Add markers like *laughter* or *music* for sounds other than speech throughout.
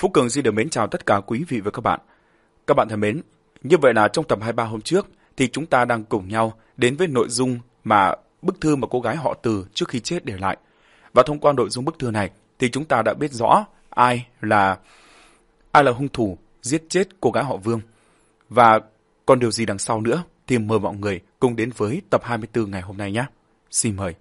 Phú Cường xin được mến chào tất cả quý vị và các bạn. Các bạn thân mến, như vậy là trong tập 23 hôm trước thì chúng ta đang cùng nhau đến với nội dung mà bức thư mà cô gái họ Từ trước khi chết để lại. Và thông qua nội dung bức thư này thì chúng ta đã biết rõ ai là ai là hung thủ giết chết cô gái họ Vương. Và còn điều gì đằng sau nữa thì mời mọi người cùng đến với tập 24 ngày hôm nay nhé. Xin mời.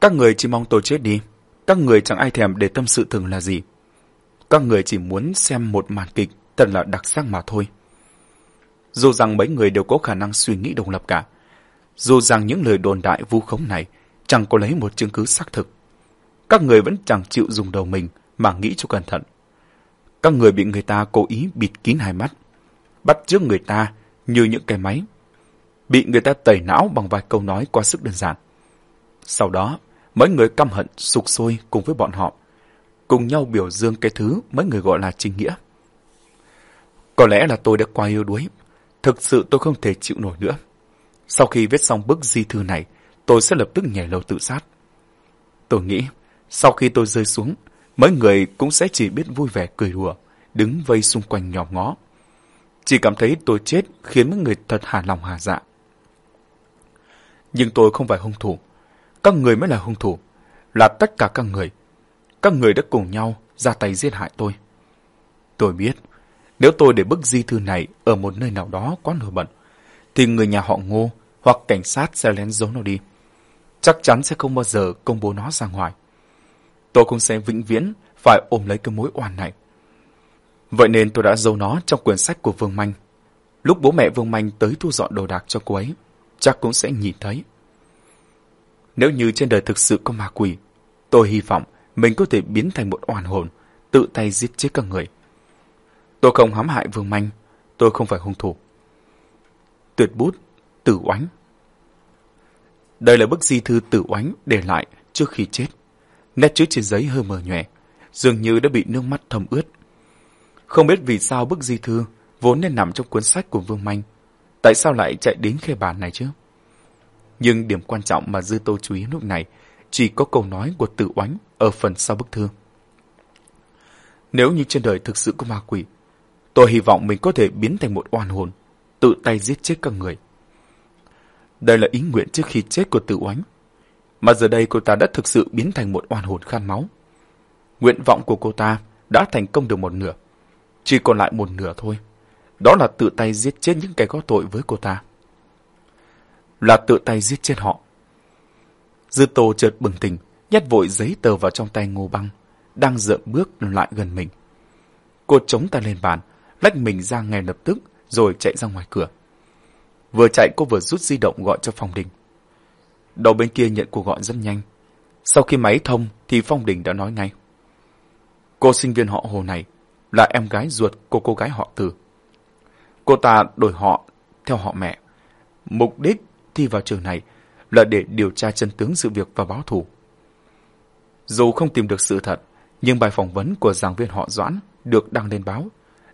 Các người chỉ mong tôi chết đi. Các người chẳng ai thèm để tâm sự thường là gì. Các người chỉ muốn xem một màn kịch thật là đặc sắc mà thôi. Dù rằng mấy người đều có khả năng suy nghĩ độc lập cả. Dù rằng những lời đồn đại vu khống này chẳng có lấy một chứng cứ xác thực. Các người vẫn chẳng chịu dùng đầu mình mà nghĩ cho cẩn thận. Các người bị người ta cố ý bịt kín hai mắt, bắt trước người ta như những cái máy. Bị người ta tẩy não bằng vài câu nói quá sức đơn giản. Sau đó, mấy người căm hận sục sôi cùng với bọn họ, cùng nhau biểu dương cái thứ mấy người gọi là chính nghĩa. Có lẽ là tôi đã quá yêu đuối, thực sự tôi không thể chịu nổi nữa. Sau khi viết xong bức di thư này, tôi sẽ lập tức nhảy lầu tự sát. Tôi nghĩ, sau khi tôi rơi xuống, mấy người cũng sẽ chỉ biết vui vẻ cười đùa, đứng vây xung quanh nhòm ngó. Chỉ cảm thấy tôi chết khiến mấy người thật hà lòng hà dạ. Nhưng tôi không phải hung thủ. Các người mới là hung thủ, là tất cả các người. Các người đã cùng nhau ra tay giết hại tôi. Tôi biết, nếu tôi để bức di thư này ở một nơi nào đó quá nổi bật, thì người nhà họ ngô hoặc cảnh sát sẽ lén giấu nó đi. Chắc chắn sẽ không bao giờ công bố nó ra ngoài. Tôi cũng sẽ vĩnh viễn phải ôm lấy cái mối oan này. Vậy nên tôi đã giấu nó trong quyển sách của Vương Manh. Lúc bố mẹ Vương Manh tới thu dọn đồ đạc cho cô ấy, chắc cũng sẽ nhìn thấy. Nếu như trên đời thực sự có ma quỷ, tôi hy vọng mình có thể biến thành một oan hồn, tự tay giết chết các người. Tôi không hãm hại Vương Manh, tôi không phải hung thủ. Tuyệt bút, tử oánh. Đây là bức di thư tử oánh để lại trước khi chết. Nét chữ trên giấy hơi mờ nhòe, dường như đã bị nước mắt thấm ướt. Không biết vì sao bức di thư vốn nên nằm trong cuốn sách của Vương Manh, tại sao lại chạy đến khe bàn này chứ? Nhưng điểm quan trọng mà Dư Tô chú ý lúc này chỉ có câu nói của tự oánh ở phần sau bức thư. Nếu như trên đời thực sự có ma quỷ, tôi hy vọng mình có thể biến thành một oan hồn, tự tay giết chết các người. Đây là ý nguyện trước khi chết của tự oánh. Mà giờ đây cô ta đã thực sự biến thành một oan hồn khan máu. Nguyện vọng của cô ta đã thành công được một nửa. Chỉ còn lại một nửa thôi. Đó là tự tay giết chết những kẻ có tội với cô ta là tự tay giết chết họ. Dư Tô chợt bừng tỉnh, nhét vội giấy tờ vào trong tay Ngô Băng, đang dợm bước lại gần mình. Cô chống tay lên bàn, lách mình ra ngay lập tức, rồi chạy ra ngoài cửa. Vừa chạy cô vừa rút di động gọi cho Phong Đình. Đầu bên kia nhận cuộc gọi rất nhanh. Sau khi máy thông thì Phong Đình đã nói ngay. Cô sinh viên họ Hồ này là em gái ruột của cô gái họ Từ. Cô ta đổi họ theo họ mẹ. Mục đích thi vào trường này là để điều tra chân tướng sự việc và báo thù. Dù không tìm được sự thật, nhưng bài phỏng vấn của giảng viên họ Doãn được đăng lên báo,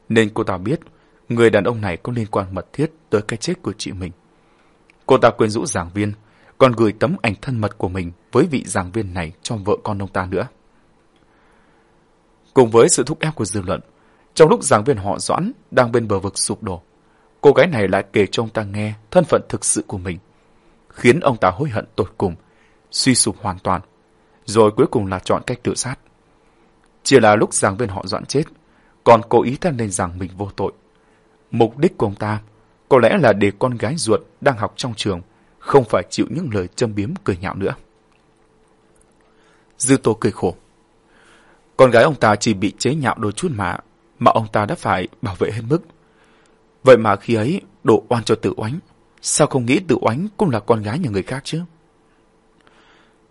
nên cô ta biết người đàn ông này có liên quan mật thiết tới cái chết của chị mình. Cô ta quyến rũ giảng viên, còn gửi tấm ảnh thân mật của mình với vị giảng viên này cho vợ con ông ta nữa. Cùng với sự thúc ép của dư luận, trong lúc giảng viên họ Doãn đang bên bờ vực sụp đổ, cô gái này lại kể cho ông ta nghe thân phận thực sự của mình khiến ông ta hối hận tột cùng, suy sụp hoàn toàn, rồi cuối cùng là chọn cách tự sát. Chỉ là lúc giảng viên họ dọn chết, còn cố ý thân lên rằng mình vô tội. Mục đích của ông ta có lẽ là để con gái ruột đang học trong trường không phải chịu những lời châm biếm cười nhạo nữa. Dư Tô cười khổ. Con gái ông ta chỉ bị chế nhạo đôi chút mà, mà ông ta đã phải bảo vệ hết mức. Vậy mà khi ấy đổ oan cho tự oánh, Sao không nghĩ tự oánh cũng là con gái nhà người khác chứ?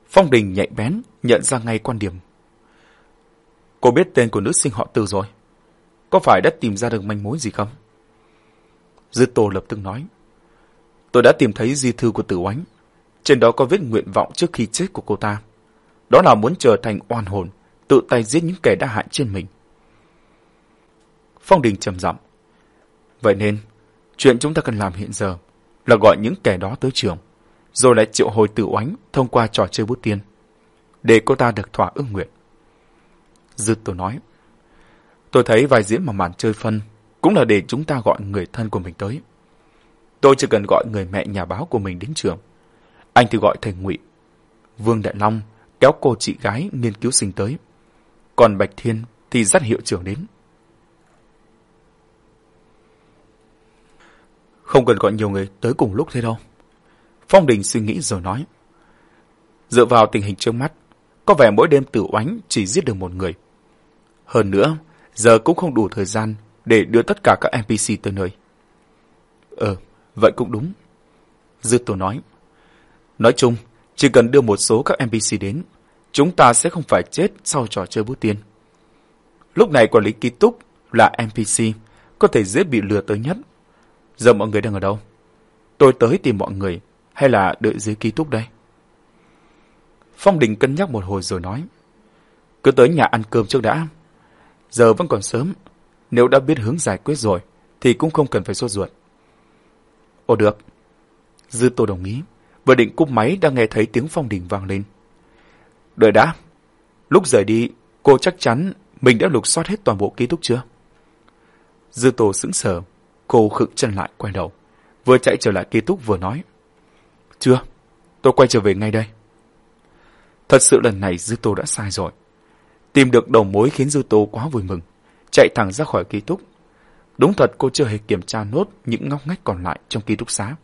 Phong Đình nhạy bén, nhận ra ngay quan điểm. Cô biết tên của nữ sinh họ Từ rồi. Có phải đã tìm ra được manh mối gì không? Dư Tô lập tức nói. Tôi đã tìm thấy di thư của Tử Oánh. Trên đó có viết nguyện vọng trước khi chết của cô ta. Đó là muốn trở thành oan hồn, tự tay giết những kẻ đã hại trên mình. Phong Đình trầm giọng. Vậy nên, chuyện chúng ta cần làm hiện giờ là gọi những kẻ đó tới trường, rồi lại triệu hồi tử oánh thông qua trò chơi bút tiên, để cô ta được thỏa ước nguyện. Dư tôi nói, tôi thấy vai diễn mà màn chơi phân cũng là để chúng ta gọi người thân của mình tới. Tôi chỉ cần gọi người mẹ nhà báo của mình đến trường. Anh thì gọi thầy Ngụy, Vương Đại Long kéo cô chị gái nghiên cứu sinh tới. Còn Bạch Thiên thì dắt hiệu trưởng đến. Không cần gọi nhiều người tới cùng lúc thế đâu. Phong Đình suy nghĩ rồi nói. Dựa vào tình hình trước mắt, có vẻ mỗi đêm tử oánh chỉ giết được một người. Hơn nữa, giờ cũng không đủ thời gian để đưa tất cả các NPC tới nơi. Ờ, vậy cũng đúng. Dư Tô nói. Nói chung, chỉ cần đưa một số các NPC đến, chúng ta sẽ không phải chết sau trò chơi bút tiên. Lúc này quản lý ký túc là NPC, có thể dễ bị lừa tới nhất. Giờ mọi người đang ở đâu? Tôi tới tìm mọi người, hay là đợi dưới ký túc đây? Phong Đình cân nhắc một hồi rồi nói. Cứ tới nhà ăn cơm trước đã. Giờ vẫn còn sớm. Nếu đã biết hướng giải quyết rồi, thì cũng không cần phải sốt ruột. Ồ được. Dư Tô đồng ý. Vừa định cúp máy đã nghe thấy tiếng Phong Đình vang lên. Đợi đã. Lúc rời đi, cô chắc chắn mình đã lục soát hết toàn bộ ký túc chưa? Dư Tô sững sờ. Cô khựng chân lại quay đầu. Vừa chạy trở lại ký túc vừa nói. Chưa, tôi quay trở về ngay đây. Thật sự lần này Dư Tô đã sai rồi. Tìm được đầu mối khiến Dư Tô quá vui mừng. Chạy thẳng ra khỏi ký túc. Đúng thật cô chưa hề kiểm tra nốt những ngóc ngách còn lại trong ký túc xá.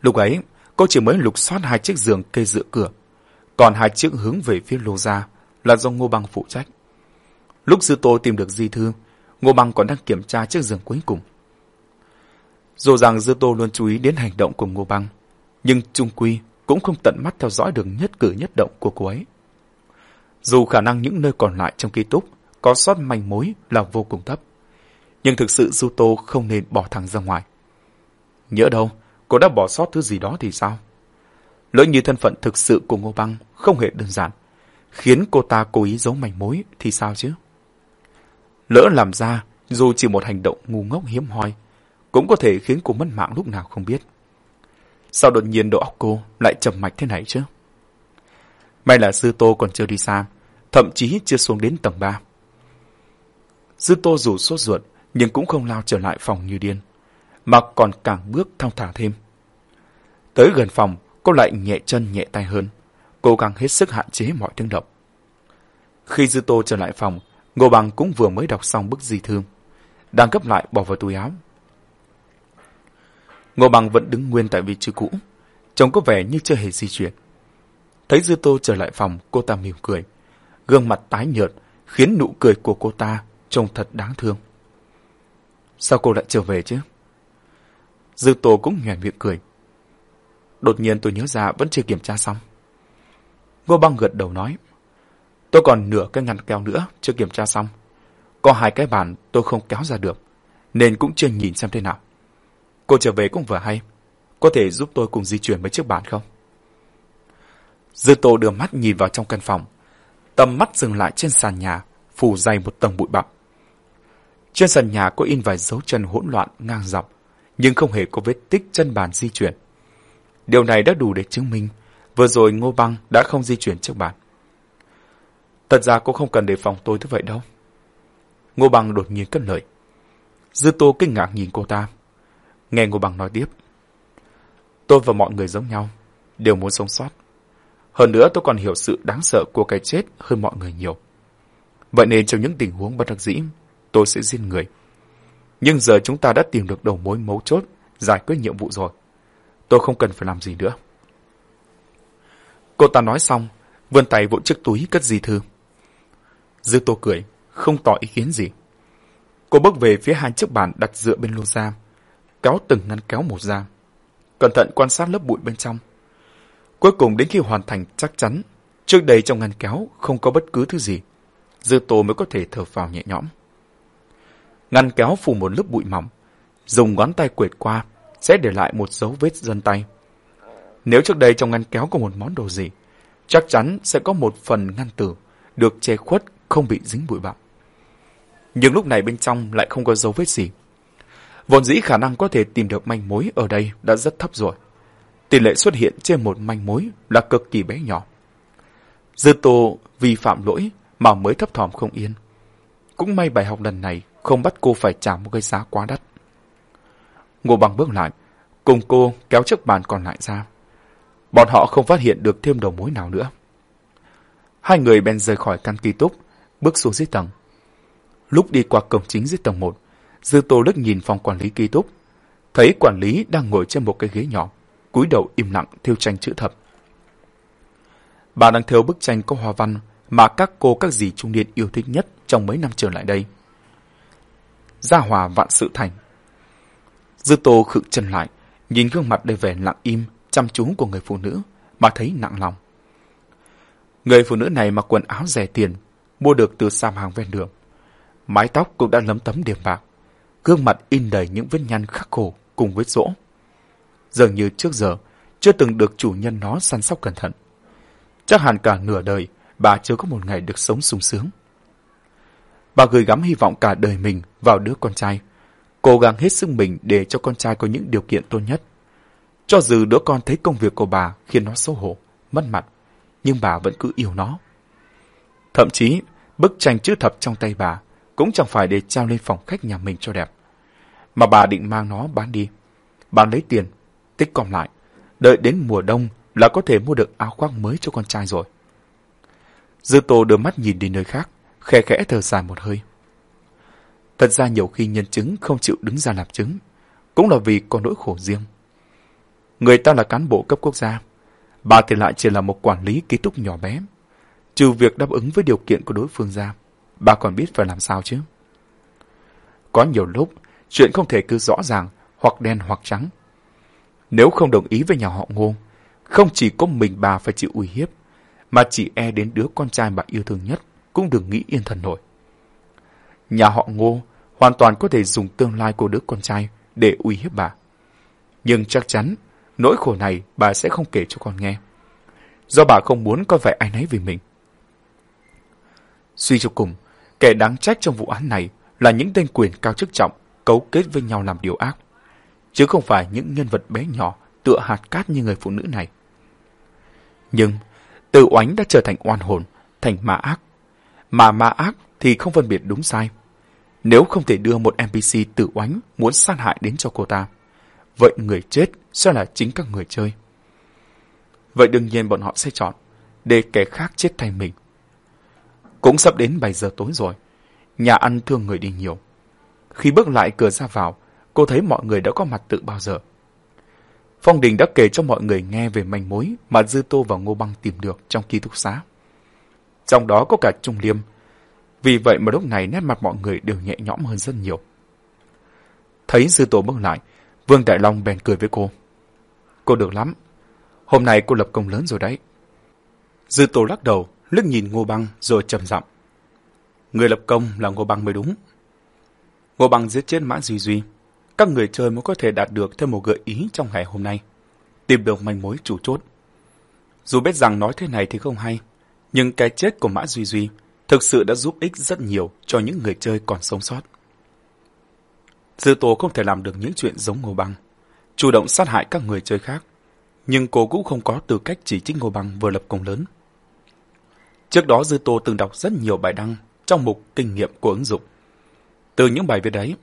Lúc ấy, cô chỉ mới lục soát hai chiếc giường kê dựa cửa. Còn hai chiếc hướng về phía lô ra là do Ngô Băng phụ trách. Lúc Dư Tô tìm được di thư, Ngô Băng còn đang kiểm tra chiếc giường cuối cùng. Dù rằng Dư Tô luôn chú ý đến hành động của Ngô Băng, nhưng Trung Quy cũng không tận mắt theo dõi được nhất cử nhất động của cô ấy. Dù khả năng những nơi còn lại trong ký túc có sót manh mối là vô cùng thấp, nhưng thực sự Dư Tô không nên bỏ thẳng ra ngoài. Nhớ đâu, cô đã bỏ sót thứ gì đó thì sao? Lỡ như thân phận thực sự của Ngô Băng không hề đơn giản, khiến cô ta cố ý giấu manh mối thì sao chứ? Lỡ làm ra, dù chỉ một hành động ngu ngốc hiếm hoi, cũng có thể khiến cô mất mạng lúc nào không biết. Sao đột nhiên đầu óc cô lại trầm mạch thế này chứ? May là Sư Tô còn chưa đi xa, thậm chí chưa xuống đến tầng 3. Sư Tô dù sốt ruột, nhưng cũng không lao trở lại phòng như điên, mà còn càng bước thong thả thêm. Tới gần phòng, cô lại nhẹ chân nhẹ tay hơn, cố gắng hết sức hạn chế mọi tiếng động. Khi Dư Tô trở lại phòng, Ngô Bằng cũng vừa mới đọc xong bức di thư, đang gấp lại bỏ vào túi áo. Ngô Bằng vẫn đứng nguyên tại vị trí cũ, trông có vẻ như chưa hề di chuyển. Thấy Dư Tô trở lại phòng, cô ta mỉm cười. Gương mặt tái nhợt, khiến nụ cười của cô ta trông thật đáng thương. Sao cô lại trở về chứ? Dư Tô cũng nhoẻn miệng cười. Đột nhiên tôi nhớ ra vẫn chưa kiểm tra xong. Ngô Băng gật đầu nói. Tôi còn nửa cái ngăn keo nữa chưa kiểm tra xong. Có hai cái bàn tôi không kéo ra được, nên cũng chưa nhìn xem thế nào. Cô trở về cũng vừa hay. Có thể giúp tôi cùng di chuyển mấy chiếc bàn không? Dư Tô đưa mắt nhìn vào trong căn phòng. Tầm mắt dừng lại trên sàn nhà, phủ dày một tầng bụi bặm. Trên sàn nhà có in vài dấu chân hỗn loạn ngang dọc, nhưng không hề có vết tích chân bàn di chuyển. Điều này đã đủ để chứng minh vừa rồi Ngô Băng đã không di chuyển chiếc bàn. Thật ra cô không cần đề phòng tôi thế vậy đâu. Ngô Bằng đột nhiên cất lời. Dư Tô kinh ngạc nhìn cô ta. Nghe Ngô Bằng nói tiếp. Tôi và mọi người giống nhau, đều muốn sống sót. Hơn nữa tôi còn hiểu sự đáng sợ của cái chết hơn mọi người nhiều. Vậy nên trong những tình huống bất đắc dĩ, tôi sẽ giết người. Nhưng giờ chúng ta đã tìm được đầu mối mấu chốt, giải quyết nhiệm vụ rồi. Tôi không cần phải làm gì nữa. Cô ta nói xong, vươn tay vỗ chiếc túi cất gì thư. Dư tô cười, không tỏ ý kiến gì. Cô bước về phía hai chiếc bàn đặt dựa bên lô ra, kéo từng ngăn kéo một ra. Cẩn thận quan sát lớp bụi bên trong. Cuối cùng đến khi hoàn thành chắc chắn, trước đây trong ngăn kéo không có bất cứ thứ gì, Dư Tô mới có thể thở vào nhẹ nhõm. Ngăn kéo phủ một lớp bụi mỏng, dùng ngón tay quệt qua sẽ để lại một dấu vết dân tay. Nếu trước đây trong ngăn kéo có một món đồ gì, chắc chắn sẽ có một phần ngăn tử được che khuất không bị dính bụi bặm. Nhưng lúc này bên trong lại không có dấu vết gì. Vốn dĩ khả năng có thể tìm được manh mối ở đây đã rất thấp rồi. tỷ lệ xuất hiện trên một manh mối là cực kỳ bé nhỏ. Dư Tô vì phạm lỗi mà mới thấp thỏm không yên. Cũng may bài học lần này không bắt cô phải trả một cái giá quá đắt. Ngô Bằng bước lại, cùng cô kéo chiếc bàn còn lại ra. Bọn họ không phát hiện được thêm đầu mối nào nữa. Hai người bèn rời khỏi căn ký túc, bước xuống dưới tầng. Lúc đi qua cổng chính dưới tầng 1, Dư Tô Đức nhìn phòng quản lý ký túc, thấy quản lý đang ngồi trên một cái ghế nhỏ, cúi đầu im lặng thiêu tranh chữ thập. Bà đang theo bức tranh có hoa văn mà các cô các dì trung niên yêu thích nhất trong mấy năm trở lại đây. Gia hòa vạn sự thành. Dư Tô khựng chân lại, nhìn gương mặt đầy vẻ lặng im, chăm chú của người phụ nữ mà thấy nặng lòng. Người phụ nữ này mặc quần áo rẻ tiền, mua được từ sạp hàng ven đường. Mái tóc cũng đã lấm tấm điểm bạc, gương mặt in đầy những vết nhăn khắc khổ cùng vết rỗ. Dường như trước giờ, chưa từng được chủ nhân nó săn sóc cẩn thận. Chắc hẳn cả nửa đời, bà chưa có một ngày được sống sung sướng. Bà gửi gắm hy vọng cả đời mình vào đứa con trai, cố gắng hết sức mình để cho con trai có những điều kiện tốt nhất. Cho dù đứa con thấy công việc của bà khiến nó xấu hổ, mất mặt, nhưng bà vẫn cứ yêu nó. Thậm chí, bức tranh chữ thập trong tay bà cũng chẳng phải để trao lên phòng khách nhà mình cho đẹp, mà bà định mang nó bán đi. Bà lấy tiền, tích còn lại, đợi đến mùa đông là có thể mua được áo khoác mới cho con trai rồi. Dư Tô đưa mắt nhìn đi nơi khác, khẽ khẽ thở dài một hơi. Thật ra nhiều khi nhân chứng không chịu đứng ra làm chứng, cũng là vì có nỗi khổ riêng. Người ta là cán bộ cấp quốc gia, bà thì lại chỉ là một quản lý ký túc nhỏ bé. Trừ việc đáp ứng với điều kiện của đối phương ra, bà còn biết phải làm sao chứ. Có nhiều lúc, chuyện không thể cứ rõ ràng, hoặc đen hoặc trắng. Nếu không đồng ý với nhà họ ngô, không chỉ có mình bà phải chịu uy hiếp, mà chỉ e đến đứa con trai bà yêu thương nhất cũng đừng nghĩ yên thần nổi. Nhà họ ngô hoàn toàn có thể dùng tương lai của đứa con trai để uy hiếp bà. Nhưng chắc chắn, nỗi khổ này bà sẽ không kể cho con nghe. Do bà không muốn con phải ai nấy vì mình. Suy cho cùng, kẻ đáng trách trong vụ án này là những tên quyền cao chức trọng cấu kết với nhau làm điều ác, chứ không phải những nhân vật bé nhỏ tựa hạt cát như người phụ nữ này. Nhưng, từ oánh đã trở thành oan hồn, thành ma ác. Mà ma ác thì không phân biệt đúng sai. Nếu không thể đưa một NPC tự oánh muốn sát hại đến cho cô ta, vậy người chết sẽ là chính các người chơi. Vậy đương nhiên bọn họ sẽ chọn, để kẻ khác chết thay mình. Cũng sắp đến 7 giờ tối rồi, nhà ăn thương người đi nhiều. Khi bước lại cửa ra vào, cô thấy mọi người đã có mặt từ bao giờ. Phong Đình đã kể cho mọi người nghe về manh mối mà Dư Tô và Ngô Băng tìm được trong ký túc xá. Trong đó có cả Trung Liêm. Vì vậy mà lúc này nét mặt mọi người đều nhẹ nhõm hơn rất nhiều. Thấy Dư Tô bước lại, Vương Đại Long bèn cười với cô. Cô được lắm. Hôm nay cô lập công lớn rồi đấy. Dư Tô lắc đầu, liếc nhìn Ngô Băng rồi trầm giọng. Người lập công là Ngô Băng mới đúng. Ngô Băng giết chết Mã Duy Duy các người chơi mới có thể đạt được thêm một gợi ý trong ngày hôm nay. Tìm được manh mối chủ chốt. Dù biết rằng nói thế này thì không hay, nhưng cái chết của Mã Duy Duy thực sự đã giúp ích rất nhiều cho những người chơi còn sống sót. Dư Tố không thể làm được những chuyện giống Ngô Băng, chủ động sát hại các người chơi khác, nhưng cô cũng không có tư cách chỉ trích Ngô Băng vừa lập công lớn. Trước đó Dư Tô từng đọc rất nhiều bài đăng trong mục kinh nghiệm của ứng dụng. Từ những bài viết đấy,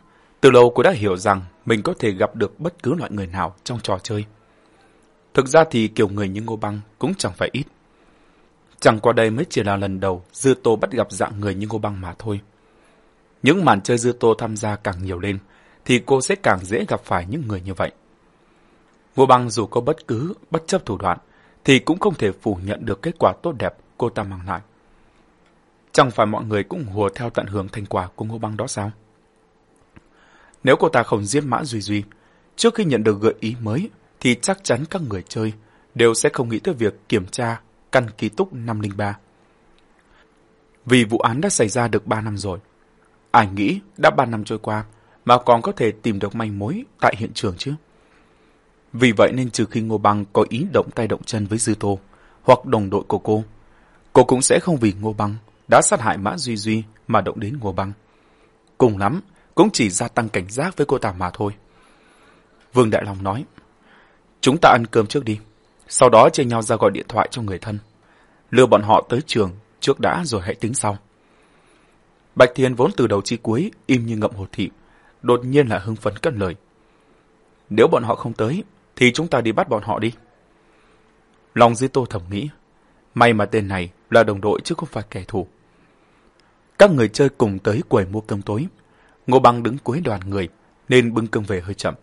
từ lâu cô đã hiểu rằng mình có thể gặp được bất cứ loại người nào trong trò chơi. Thực ra thì kiểu người như Ngô Băng cũng chẳng phải ít. Chẳng qua đây mới chỉ là lần đầu Dư Tô bắt gặp dạng người như Ngô Băng mà thôi. Những màn chơi Dư Tô tham gia càng nhiều lên, thì cô sẽ càng dễ gặp phải những người như vậy. Ngô Băng dù có bất cứ, bất chấp thủ đoạn, thì cũng không thể phủ nhận được kết quả tốt đẹp cô ta mang lại. Chẳng phải mọi người cũng hùa theo tận hưởng thành quả của Ngô Băng đó sao? Nếu cô ta không giết Mã Duy Duy, trước khi nhận được gợi ý mới, thì chắc chắn các người chơi đều sẽ không nghĩ tới việc kiểm tra căn ký túc 503. Vì vụ án đã xảy ra được 3 năm rồi. Ai nghĩ đã 3 năm trôi qua mà còn có thể tìm được manh mối tại hiện trường chứ? Vì vậy nên trừ khi Ngô Băng có ý động tay động chân với Dư Tô hoặc đồng đội của cô, cô cũng sẽ không vì Ngô Băng đã sát hại Mã Duy Duy mà động đến Ngô Băng. Cùng lắm cũng chỉ gia tăng cảnh giác với cô ta mà thôi. Vương Đại Long nói, Chúng ta ăn cơm trước đi. Sau đó chia nhau ra gọi điện thoại cho người thân. Lừa bọn họ tới trường trước đã rồi hãy tính sau. Bạch Thiên vốn từ đầu chi cuối im như ngậm hồ thị, đột nhiên lại hưng phấn cất lời. Nếu bọn họ không tới, thì chúng ta đi bắt bọn họ đi. Lòng Di tô thầm nghĩ, may mà tên này là đồng đội chứ không phải kẻ thù. Các người chơi cùng tới quầy mua cơm tối. Ngô Băng đứng cuối đoàn người, nên bưng cơm về hơi chậm.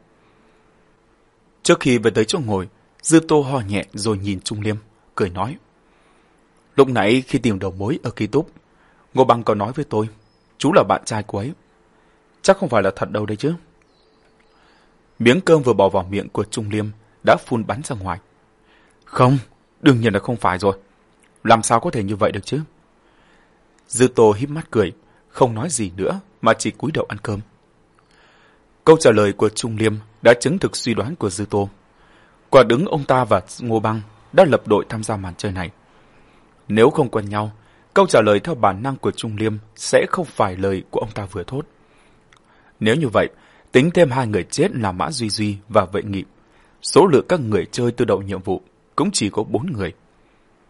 Trước khi về tới chỗ ngồi, Dư Tô ho nhẹ rồi nhìn Trung Liêm, cười nói. Lúc nãy khi tìm đầu mối ở ký túc, Ngô Băng có nói với tôi, chú là bạn trai của ấy. Chắc không phải là thật đâu đấy chứ. Miếng cơm vừa bỏ vào miệng của Trung Liêm đã phun bắn ra ngoài. Không, đương nhiên là không phải rồi. Làm sao có thể như vậy được chứ? Dư Tô híp mắt cười, không nói gì nữa mà chỉ cúi đầu ăn cơm. Câu trả lời của Trung Liêm đã chứng thực suy đoán của Dư Tô. Quả đứng ông ta và Ngô Băng đã lập đội tham gia màn chơi này. Nếu không quen nhau, câu trả lời theo bản năng của Trung Liêm sẽ không phải lời của ông ta vừa thốt. Nếu như vậy, tính thêm hai người chết là Mã Duy Duy và Vệ Nghị. Số lượng các người chơi từ đầu nhiệm vụ cũng chỉ có bốn người.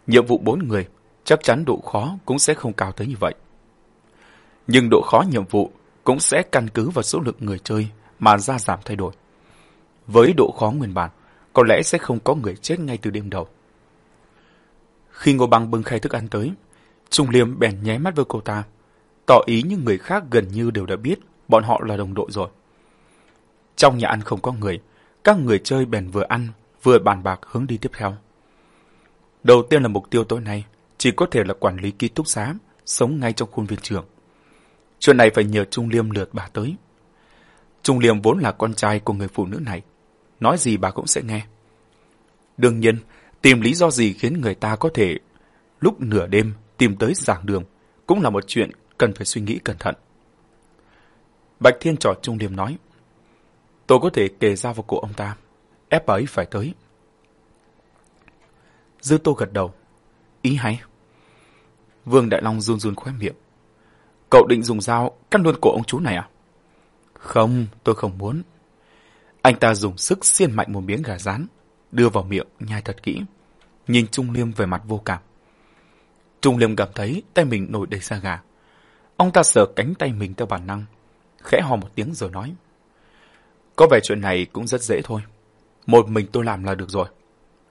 Nhiệm vụ bốn người, chắc chắn độ khó cũng sẽ không cao tới như vậy. Nhưng độ khó nhiệm vụ cũng sẽ căn cứ vào số lượng người chơi mà ra giảm thay đổi. Với độ khó nguyên bản, có lẽ sẽ không có người chết ngay từ đêm đầu. Khi Ngô Băng bưng khay thức ăn tới, Trung Liêm bèn nháy mắt với cô ta, tỏ ý những người khác gần như đều đã biết bọn họ là đồng đội rồi. Trong nhà ăn không có người, các người chơi bèn vừa ăn, vừa bàn bạc hướng đi tiếp theo. Đầu tiên là mục tiêu tối nay, chỉ có thể là quản lý ký túc xá, sống ngay trong khuôn viên trường. Chuyện này phải nhờ Trung Liêm lượt bà tới. Trung Liêm vốn là con trai của người phụ nữ này. Nói gì bà cũng sẽ nghe. Đương nhiên, tìm lý do gì khiến người ta có thể lúc nửa đêm tìm tới giảng đường cũng là một chuyện cần phải suy nghĩ cẩn thận. Bạch Thiên trò Trung Liêm nói. Tôi có thể kề dao vào cổ ông ta, ép bà ấy phải tới. Dư Tô gật đầu. Ý hay. Vương Đại Long run run khóe miệng. Cậu định dùng dao cắt luôn cổ ông chú này à? Không, tôi không muốn. Anh ta dùng sức xiên mạnh một miếng gà rán, đưa vào miệng, nhai thật kỹ. Nhìn Trung Liêm về mặt vô cảm. Trung Liêm cảm thấy tay mình nổi đầy da gà. Ông ta sờ cánh tay mình theo bản năng, khẽ hò một tiếng rồi nói. Có vẻ chuyện này cũng rất dễ thôi. Một mình tôi làm là được rồi.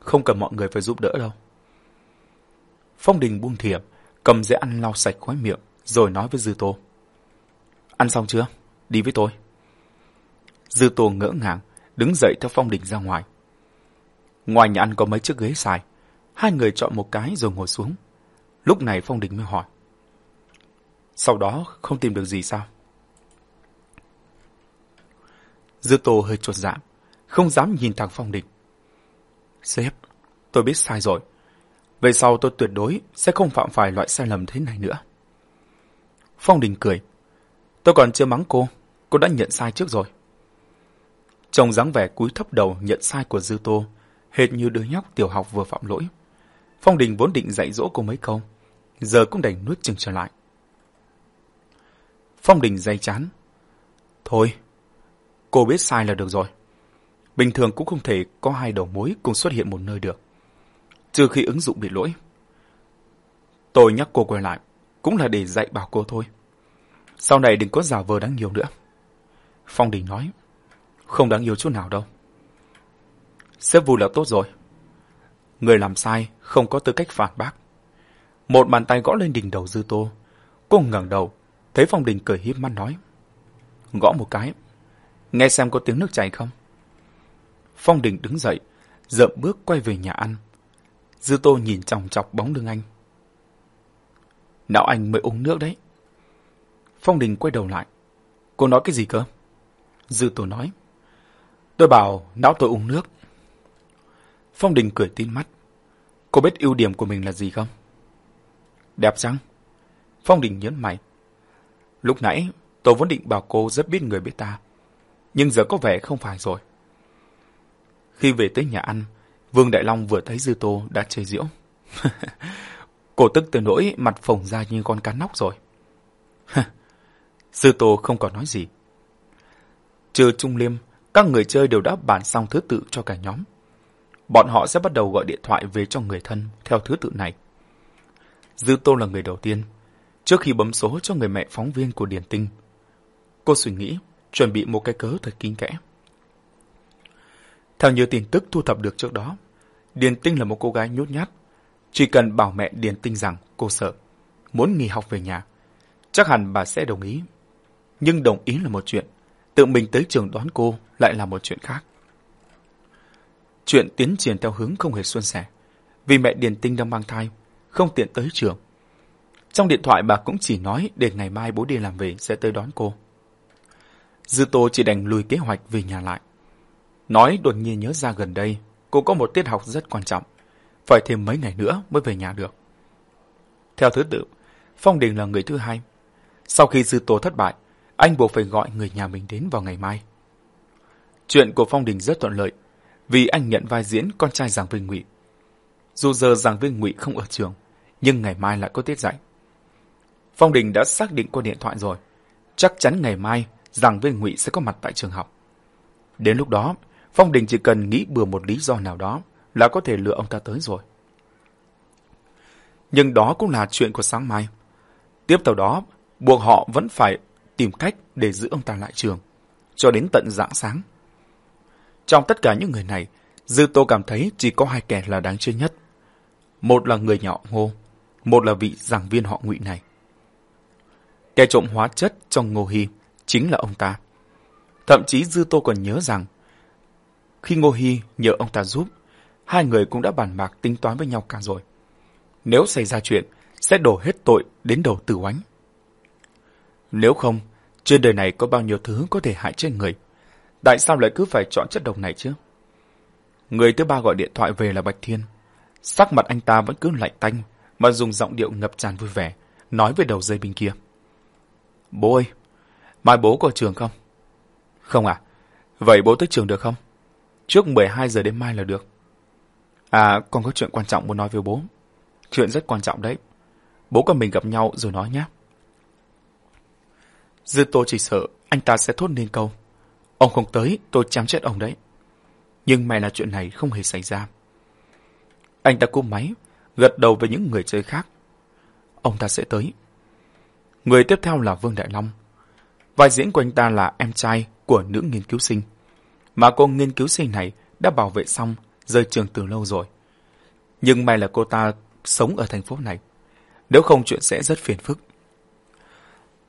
Không cần mọi người phải giúp đỡ đâu. Phong Đình buông thiệp, cầm dễ ăn lau sạch khói miệng, rồi nói với Dư Tô. Ăn xong chưa? Đi với tôi. Dư Tô ngỡ ngàng, đứng dậy theo Phong Đình ra ngoài. Ngoài nhà ăn có mấy chiếc ghế xài. Hai người chọn một cái rồi ngồi xuống. Lúc này Phong Đình mới hỏi. Sau đó không tìm được gì sao? Dư Tô hơi chuột dạ, không dám nhìn thẳng Phong Đình. Sếp, tôi biết sai rồi. Về sau tôi tuyệt đối sẽ không phạm phải loại sai lầm thế này nữa. Phong Đình cười. Tôi còn chưa mắng cô, cô đã nhận sai trước rồi. Trông dáng vẻ cúi thấp đầu nhận sai của Dư Tô, hệt như đứa nhóc tiểu học vừa phạm lỗi. Phong Đình vốn định dạy dỗ cô mấy câu, giờ cũng đành nuốt chừng trở lại. Phong Đình dây chán. Thôi, cô biết sai là được rồi. Bình thường cũng không thể có hai đầu mối cùng xuất hiện một nơi được. Trừ khi ứng dụng bị lỗi. Tôi nhắc cô quay lại, cũng là để dạy bảo cô thôi. Sau này đừng có giả vờ đáng nhiều nữa. Phong Đình nói, không đáng yêu chút nào đâu. Sếp vui là tốt rồi. Người làm sai không có tư cách phản bác. Một bàn tay gõ lên đỉnh đầu Dư Tô. Cô ngẩng đầu, thấy Phong Đình cười híp mắt nói. Gõ một cái, nghe xem có tiếng nước chảy không. Phong Đình đứng dậy, dậm bước quay về nhà ăn. Dư Tô nhìn chòng chọc bóng lưng anh. Não anh mới uống nước đấy. Phong Đình quay đầu lại. Cô nói cái gì cơ? Dư Tô nói. Tôi bảo não tôi uống nước. Phong Đình cười tin mắt. Cô biết ưu điểm của mình là gì không? Đẹp chăng? Phong Đình nhấn mày. Lúc nãy, tôi vốn định bảo cô rất biết người biết ta. Nhưng giờ có vẻ không phải rồi. Khi về tới nhà ăn, Vương Đại Long vừa thấy Dư Tô đã chơi diễu. *laughs* cổ tức từ nỗi mặt phồng ra như con cá nóc rồi. *laughs* Dư Tô không còn nói gì. Trừ Trung Liêm, các người chơi đều đã bàn xong thứ tự cho cả nhóm. bọn họ sẽ bắt đầu gọi điện thoại về cho người thân theo thứ tự này. Dư Tô là người đầu tiên, trước khi bấm số cho người mẹ phóng viên của Điền Tinh. Cô suy nghĩ, chuẩn bị một cái cớ thật kín kẽ. Theo như tin tức thu thập được trước đó, Điền Tinh là một cô gái nhút nhát. Chỉ cần bảo mẹ Điền Tinh rằng cô sợ, muốn nghỉ học về nhà, chắc hẳn bà sẽ đồng ý. Nhưng đồng ý là một chuyện, tự mình tới trường đón cô lại là một chuyện khác. Chuyện tiến triển theo hướng không hề suôn sẻ, vì mẹ Điền Tinh đang mang thai, không tiện tới trường. Trong điện thoại bà cũng chỉ nói để ngày mai bố đi làm về sẽ tới đón cô. Dư Tô chỉ đành lùi kế hoạch về nhà lại. Nói đột nhiên nhớ ra gần đây, cô có một tiết học rất quan trọng. Phải thêm mấy ngày nữa mới về nhà được. Theo thứ tự, Phong Đình là người thứ hai. Sau khi sư tổ thất bại, anh buộc phải gọi người nhà mình đến vào ngày mai. Chuyện của Phong Đình rất thuận lợi, vì anh nhận vai diễn con trai giảng viên ngụy. Dù giờ giảng viên ngụy không ở trường, nhưng ngày mai lại có tiết dạy. Phong Đình đã xác định qua điện thoại rồi, chắc chắn ngày mai giảng viên ngụy sẽ có mặt tại trường học. Đến lúc đó, Phong Đình chỉ cần nghĩ bừa một lý do nào đó là có thể lừa ông ta tới rồi. Nhưng đó cũng là chuyện của sáng mai. Tiếp theo đó, buộc họ vẫn phải tìm cách để giữ ông ta lại trường, cho đến tận rạng sáng. Trong tất cả những người này, Dư Tô cảm thấy chỉ có hai kẻ là đáng chơi nhất. Một là người nhỏ ngô, một là vị giảng viên họ ngụy này. Kẻ trộm hóa chất trong ngô hy chính là ông ta. Thậm chí Dư Tô còn nhớ rằng, khi Ngô Hy nhờ ông ta giúp, hai người cũng đã bàn bạc tính toán với nhau cả rồi. Nếu xảy ra chuyện, sẽ đổ hết tội đến đầu tử oánh. Nếu không, trên đời này có bao nhiêu thứ có thể hại chết người. Tại sao lại cứ phải chọn chất độc này chứ? Người thứ ba gọi điện thoại về là Bạch Thiên. Sắc mặt anh ta vẫn cứ lạnh tanh, mà dùng giọng điệu ngập tràn vui vẻ, nói với đầu dây bên kia. Bố ơi, mai bố có trường không? Không à? Vậy bố tới trường được không? Trước 12 giờ đêm mai là được. À, con có chuyện quan trọng muốn nói với bố. Chuyện rất quan trọng đấy. Bố con mình gặp nhau rồi nói nhé. Dư tô chỉ sợ anh ta sẽ thốt nên câu. Ông không tới, tôi chém chết ông đấy. Nhưng may là chuyện này không hề xảy ra. Anh ta cúp máy, gật đầu với những người chơi khác. Ông ta sẽ tới. Người tiếp theo là Vương Đại Long. Vai diễn của anh ta là em trai của nữ nghiên cứu sinh. Mà cô nghiên cứu sinh này đã bảo vệ xong, rời trường từ lâu rồi. Nhưng may là cô ta sống ở thành phố này. Nếu không chuyện sẽ rất phiền phức.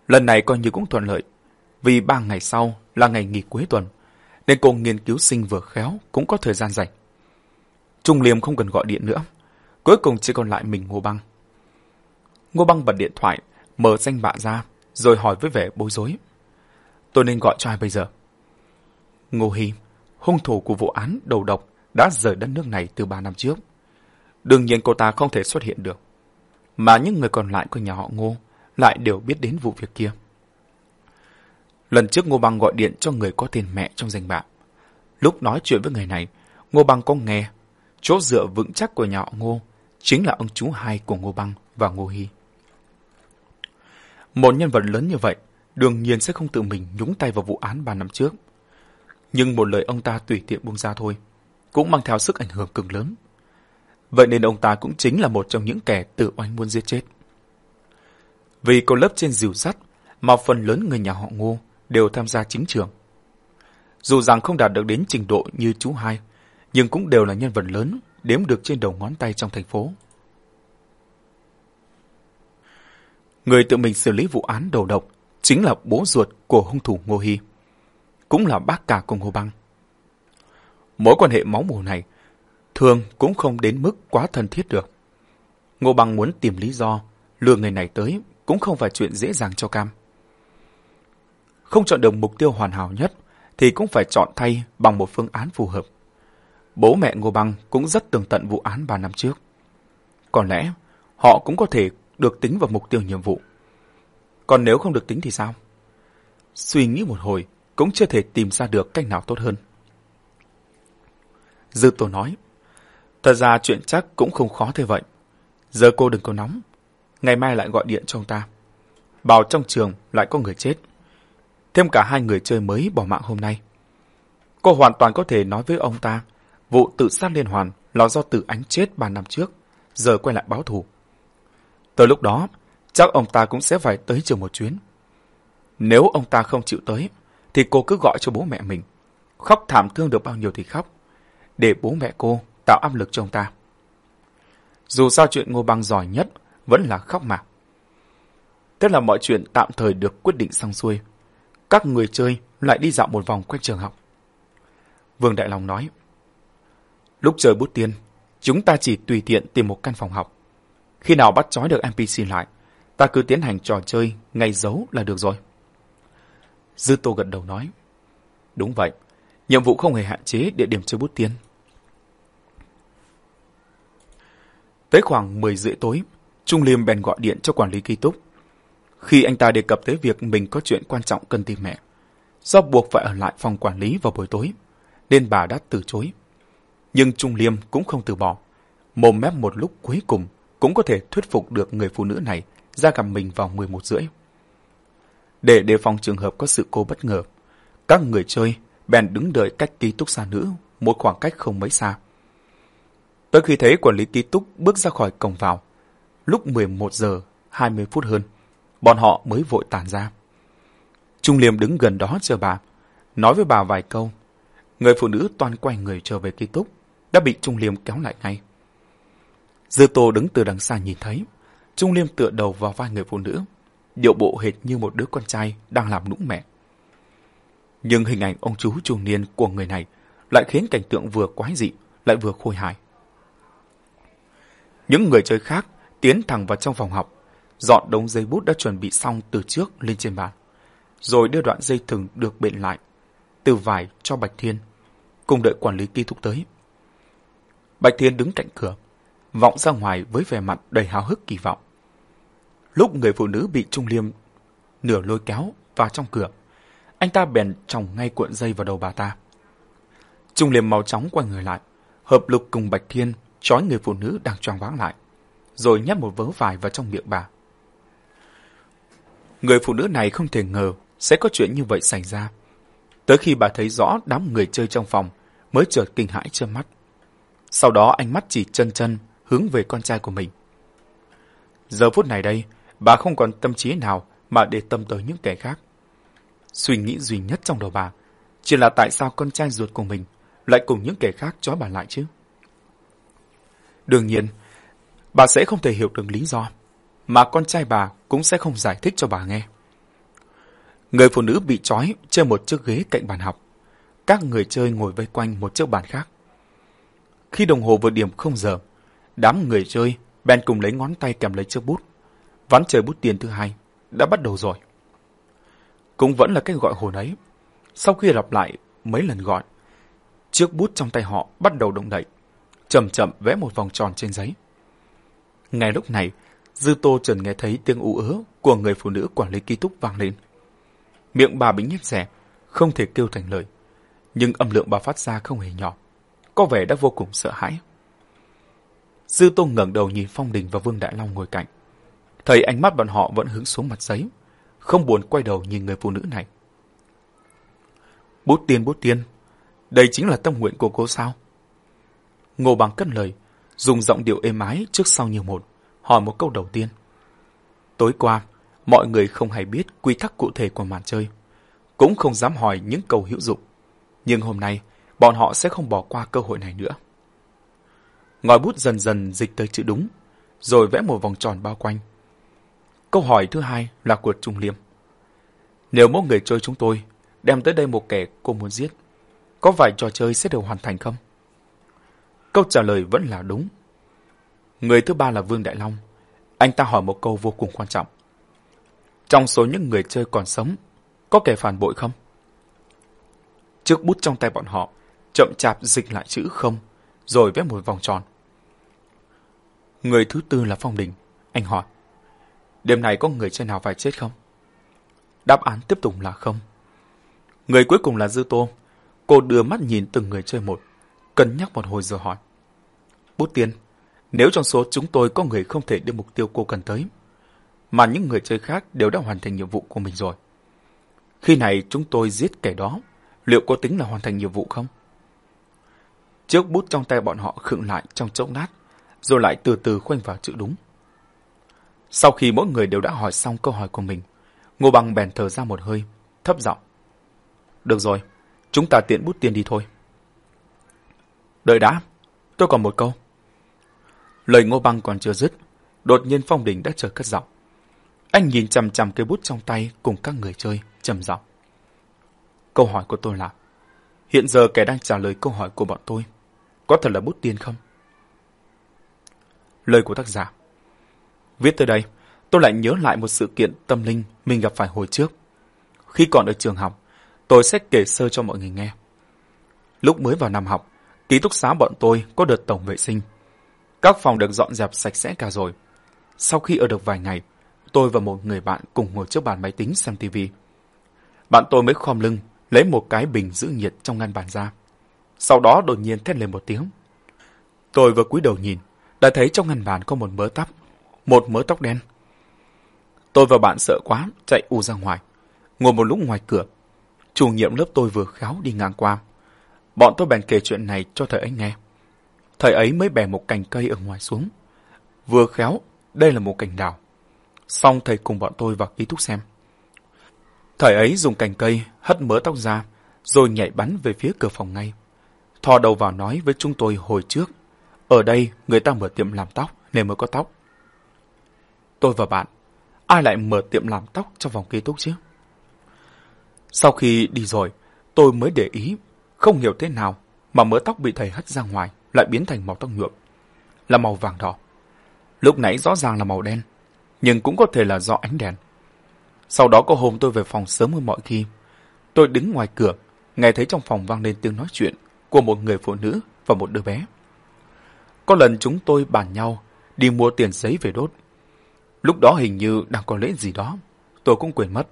Lần này coi như cũng thuận lợi. Vì ba ngày sau là ngày nghỉ cuối tuần, nên cô nghiên cứu sinh vừa khéo cũng có thời gian rảnh. Trung Liêm không cần gọi điện nữa. Cuối cùng chỉ còn lại mình Ngô Băng. Ngô Băng bật điện thoại, mở danh bạ ra, rồi hỏi với vẻ bối rối. Tôi nên gọi cho ai bây giờ? Ngô Hy, hung thủ của vụ án đầu độc đã rời đất nước này từ ba năm trước. Đương nhiên cô ta không thể xuất hiện được. Mà những người còn lại của nhà họ Ngô lại đều biết đến vụ việc kia. Lần trước Ngô Băng gọi điện cho người có tên mẹ trong danh bạ. Lúc nói chuyện với người này, Ngô Băng có nghe chỗ dựa vững chắc của nhà họ Ngô chính là ông chú hai của Ngô Băng và Ngô Hy. Một nhân vật lớn như vậy đương nhiên sẽ không tự mình nhúng tay vào vụ án ba năm trước. Nhưng một lời ông ta tùy tiện buông ra thôi, cũng mang theo sức ảnh hưởng cực lớn. Vậy nên ông ta cũng chính là một trong những kẻ tự oanh muốn giết chết. Vì có lớp trên dìu dắt, mà phần lớn người nhà họ ngô đều tham gia chính trường. Dù rằng không đạt được đến trình độ như chú hai, nhưng cũng đều là nhân vật lớn, đếm được trên đầu ngón tay trong thành phố. Người tự mình xử lý vụ án đầu độc chính là bố ruột của hung thủ Ngô Hy, cũng là bác cả của Ngô Băng. Mối quan hệ máu mủ này thường cũng không đến mức quá thân thiết được. Ngô Băng muốn tìm lý do lừa người này tới cũng không phải chuyện dễ dàng cho Cam. Không chọn được mục tiêu hoàn hảo nhất thì cũng phải chọn thay bằng một phương án phù hợp. Bố mẹ Ngô Băng cũng rất tường tận vụ án 3 năm trước. Có lẽ họ cũng có thể được tính vào mục tiêu nhiệm vụ. Còn nếu không được tính thì sao? Suy nghĩ một hồi, cũng chưa thể tìm ra được cách nào tốt hơn. Dư Tô nói, thật ra chuyện chắc cũng không khó thế vậy. Giờ cô đừng có nóng, ngày mai lại gọi điện cho ông ta. Bảo trong trường lại có người chết. Thêm cả hai người chơi mới bỏ mạng hôm nay. Cô hoàn toàn có thể nói với ông ta vụ tự sát liên hoàn là do tự ánh chết ba năm trước, giờ quay lại báo thù. Tới lúc đó, chắc ông ta cũng sẽ phải tới trường một chuyến. Nếu ông ta không chịu tới, thì cô cứ gọi cho bố mẹ mình. Khóc thảm thương được bao nhiêu thì khóc, để bố mẹ cô tạo áp lực cho ông ta. Dù sao chuyện Ngô Bang giỏi nhất vẫn là khóc mà. Thế là mọi chuyện tạm thời được quyết định xong xuôi. Các người chơi lại đi dạo một vòng quanh trường học. Vương Đại Long nói, Lúc chơi bút tiên, chúng ta chỉ tùy tiện tìm một căn phòng học. Khi nào bắt trói được NPC lại, ta cứ tiến hành trò chơi ngay giấu là được rồi. Dư Tô gật đầu nói, Đúng vậy, nhiệm vụ không hề hạn chế địa điểm chơi bút tiên. Tới khoảng 10 rưỡi tối, Trung Liêm bèn gọi điện cho quản lý ký túc. Khi anh ta đề cập tới việc mình có chuyện quan trọng cần tìm mẹ, do buộc phải ở lại phòng quản lý vào buổi tối, nên bà đã từ chối. Nhưng Trung Liêm cũng không từ bỏ. Mồm mép một lúc cuối cùng cũng có thể thuyết phục được người phụ nữ này ra gặp mình vào 11 rưỡi. Để đề phòng trường hợp có sự cố bất ngờ, các người chơi bèn đứng đợi cách ký túc xa nữ một khoảng cách không mấy xa. Tới khi thấy quản lý ký túc bước ra khỏi cổng vào, lúc 11 giờ 20 phút hơn, bọn họ mới vội tản ra. Trung Liêm đứng gần đó chờ bà, nói với bà vài câu. Người phụ nữ toàn quay người trở về ký túc, đã bị Trung Liêm kéo lại ngay. Dư Tô đứng từ đằng xa nhìn thấy, Trung Liêm tựa đầu vào vai người phụ nữ, điệu bộ hệt như một đứa con trai đang làm nũng mẹ. Nhưng hình ảnh ông chú trung niên của người này lại khiến cảnh tượng vừa quái dị, lại vừa khôi hài. Những người chơi khác tiến thẳng vào trong phòng học, dọn đống dây bút đã chuẩn bị xong từ trước lên trên bàn, rồi đưa đoạn dây thừng được bện lại, từ vải cho Bạch Thiên, cùng đợi quản lý ký thúc tới. Bạch Thiên đứng cạnh cửa, vọng ra ngoài với vẻ mặt đầy háo hức kỳ vọng. Lúc người phụ nữ bị Trung Liêm nửa lôi kéo vào trong cửa, anh ta bèn tròng ngay cuộn dây vào đầu bà ta. Trung Liêm mau chóng quay người lại, hợp lực cùng Bạch Thiên trói người phụ nữ đang choáng váng lại, rồi nhét một vớ vải vào trong miệng bà. Người phụ nữ này không thể ngờ sẽ có chuyện như vậy xảy ra. Tới khi bà thấy rõ đám người chơi trong phòng, mới chợt kinh hãi trơ mắt. Sau đó ánh mắt chỉ chân chân hướng về con trai của mình. Giờ phút này đây, bà không còn tâm trí nào mà để tâm tới những kẻ khác. Suy nghĩ duy nhất trong đầu bà chỉ là tại sao con trai ruột của mình lại cùng những kẻ khác trói bà lại chứ. Đương nhiên, bà sẽ không thể hiểu được lý do, mà con trai bà cũng sẽ không giải thích cho bà nghe. Người phụ nữ bị trói trên một chiếc ghế cạnh bàn học. Các người chơi ngồi vây quanh một chiếc bàn khác. Khi đồng hồ vừa điểm không giờ, đám người chơi bèn cùng lấy ngón tay kèm lấy chiếc bút. Ván chơi bút tiền thứ hai đã bắt đầu rồi. Cũng vẫn là cách gọi hồn ấy. Sau khi lặp lại mấy lần gọi, chiếc bút trong tay họ bắt đầu động đậy chậm chậm vẽ một vòng tròn trên giấy. Ngay lúc này, Dư Tô trần nghe thấy tiếng ú ớ của người phụ nữ quản lý ký túc vang lên. Miệng bà bị nhét rẻ, không thể kêu thành lời. Nhưng âm lượng bà phát ra không hề nhỏ. Có vẻ đã vô cùng sợ hãi. Dư Tô ngẩng đầu nhìn Phong Đình và Vương Đại Long ngồi cạnh. Thấy ánh mắt bọn họ vẫn hướng xuống mặt giấy, không buồn quay đầu nhìn người phụ nữ này. Bút tiên bút tiên, đây chính là tâm nguyện của cô sao? Ngô Bằng cất lời, dùng giọng điệu êm ái trước sau nhiều một, hỏi một câu đầu tiên. Tối qua, mọi người không hay biết quy tắc cụ thể của màn chơi, cũng không dám hỏi những câu hữu dụng. Nhưng hôm nay, bọn họ sẽ không bỏ qua cơ hội này nữa. Ngòi bút dần dần dịch tới chữ đúng, rồi vẽ một vòng tròn bao quanh. Câu hỏi thứ hai là của Trung Liêm. Nếu mỗi người chơi chúng tôi đem tới đây một kẻ cô muốn giết, có vài trò chơi sẽ đều hoàn thành không? Câu trả lời vẫn là đúng. Người thứ ba là Vương Đại Long. Anh ta hỏi một câu vô cùng quan trọng. Trong số những người chơi còn sống, có kẻ phản bội không? Chiếc bút trong tay bọn họ, chậm chạp dịch lại chữ không, rồi vẽ một vòng tròn. Người thứ tư là Phong Đình. Anh hỏi. Đêm này có người chơi nào phải chết không? Đáp án tiếp tục là không. Người cuối cùng là Dư Tô. Cô đưa mắt nhìn từng người chơi một, cân nhắc một hồi rồi hỏi. Bút tiên, nếu trong số chúng tôi có người không thể đưa mục tiêu cô cần tới, mà những người chơi khác đều đã hoàn thành nhiệm vụ của mình rồi. Khi này chúng tôi giết kẻ đó, liệu có tính là hoàn thành nhiệm vụ không? Chiếc bút trong tay bọn họ khựng lại trong chốc lát, rồi lại từ từ khoanh vào chữ đúng. Sau khi mỗi người đều đã hỏi xong câu hỏi của mình, Ngô Bằng bèn thở ra một hơi, thấp giọng. Được rồi, chúng ta tiện bút tiền đi thôi. Đợi đã, tôi còn một câu. Lời Ngô Bằng còn chưa dứt, đột nhiên Phong Đình đã chợt cất giọng. Anh nhìn chằm chằm cây bút trong tay cùng các người chơi, trầm giọng. Câu hỏi của tôi là, hiện giờ kẻ đang trả lời câu hỏi của bọn tôi, có thật là bút tiên không? Lời của tác giả Viết tới đây, tôi lại nhớ lại một sự kiện tâm linh mình gặp phải hồi trước. Khi còn ở trường học, tôi sẽ kể sơ cho mọi người nghe. Lúc mới vào năm học, ký túc xá bọn tôi có đợt tổng vệ sinh. Các phòng được dọn dẹp sạch sẽ cả rồi. Sau khi ở được vài ngày, tôi và một người bạn cùng ngồi trước bàn máy tính xem tivi. Bạn tôi mới khom lưng, lấy một cái bình giữ nhiệt trong ngăn bàn ra. Sau đó đột nhiên thét lên một tiếng. Tôi vừa cúi đầu nhìn, đã thấy trong ngăn bàn có một mớ tóc, một mớ tóc đen. Tôi và bạn sợ quá, chạy u ra ngoài, ngồi một lúc ngoài cửa. Chủ nhiệm lớp tôi vừa khéo đi ngang qua. Bọn tôi bèn kể chuyện này cho thầy ấy nghe. Thầy ấy mới bẻ một cành cây ở ngoài xuống. Vừa khéo, đây là một cành đào. Xong thầy cùng bọn tôi vào ký túc xem. Thầy ấy dùng cành cây hất mớ tóc ra, rồi nhảy bắn về phía cửa phòng ngay. Thò đầu vào nói với chúng tôi hồi trước, ở đây người ta mở tiệm làm tóc nên mới có tóc. Tôi và bạn, ai lại mở tiệm làm tóc trong vòng ký túc chứ? Sau khi đi rồi, tôi mới để ý, không hiểu thế nào mà mớ tóc bị thầy hất ra ngoài lại biến thành màu tóc nhuộm, là màu vàng đỏ. Lúc nãy rõ ràng là màu đen, nhưng cũng có thể là do ánh đèn. Sau đó có hôm tôi về phòng sớm hơn mọi khi. Tôi đứng ngoài cửa, nghe thấy trong phòng vang lên tiếng nói chuyện của một người phụ nữ và một đứa bé. Có lần chúng tôi bàn nhau đi mua tiền giấy về đốt. Lúc đó hình như đang có lễ gì đó, tôi cũng quên mất.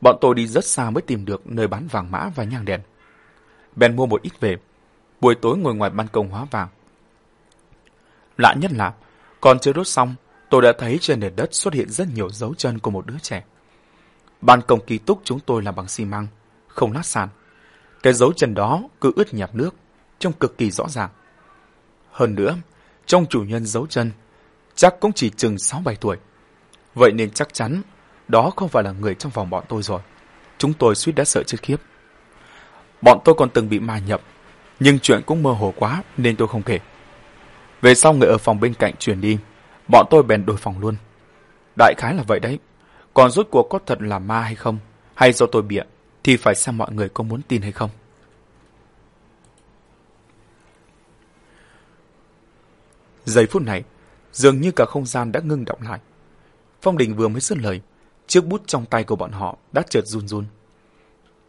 Bọn tôi đi rất xa mới tìm được nơi bán vàng mã và nhang đèn. Bèn mua một ít về, buổi tối ngồi ngoài ban công hóa vàng. Lạ nhất là, còn chưa đốt xong, tôi đã thấy trên nền đất xuất hiện rất nhiều dấu chân của một đứa trẻ. Ban công ký túc chúng tôi làm bằng xi măng, không lát sàn. Cái dấu chân đó cứ ướt nhạt nước, trông cực kỳ rõ ràng. Hơn nữa, trong chủ nhân dấu chân, chắc cũng chỉ chừng 6-7 tuổi. Vậy nên chắc chắn, đó không phải là người trong vòng bọn tôi rồi. Chúng tôi suýt đã sợ chết khiếp. Bọn tôi còn từng bị ma nhập, nhưng chuyện cũng mơ hồ quá nên tôi không kể. Về sau người ở phòng bên cạnh chuyển đi, bọn tôi bèn đổi phòng luôn. Đại khái là vậy đấy. Còn rốt cuộc có thật là ma hay không, hay do tôi bịa, thì phải xem mọi người có muốn tin hay không. Giây phút này, dường như cả không gian đã ngưng động lại. Phong Đình vừa mới dứt lời, chiếc bút trong tay của bọn họ đã chợt run run.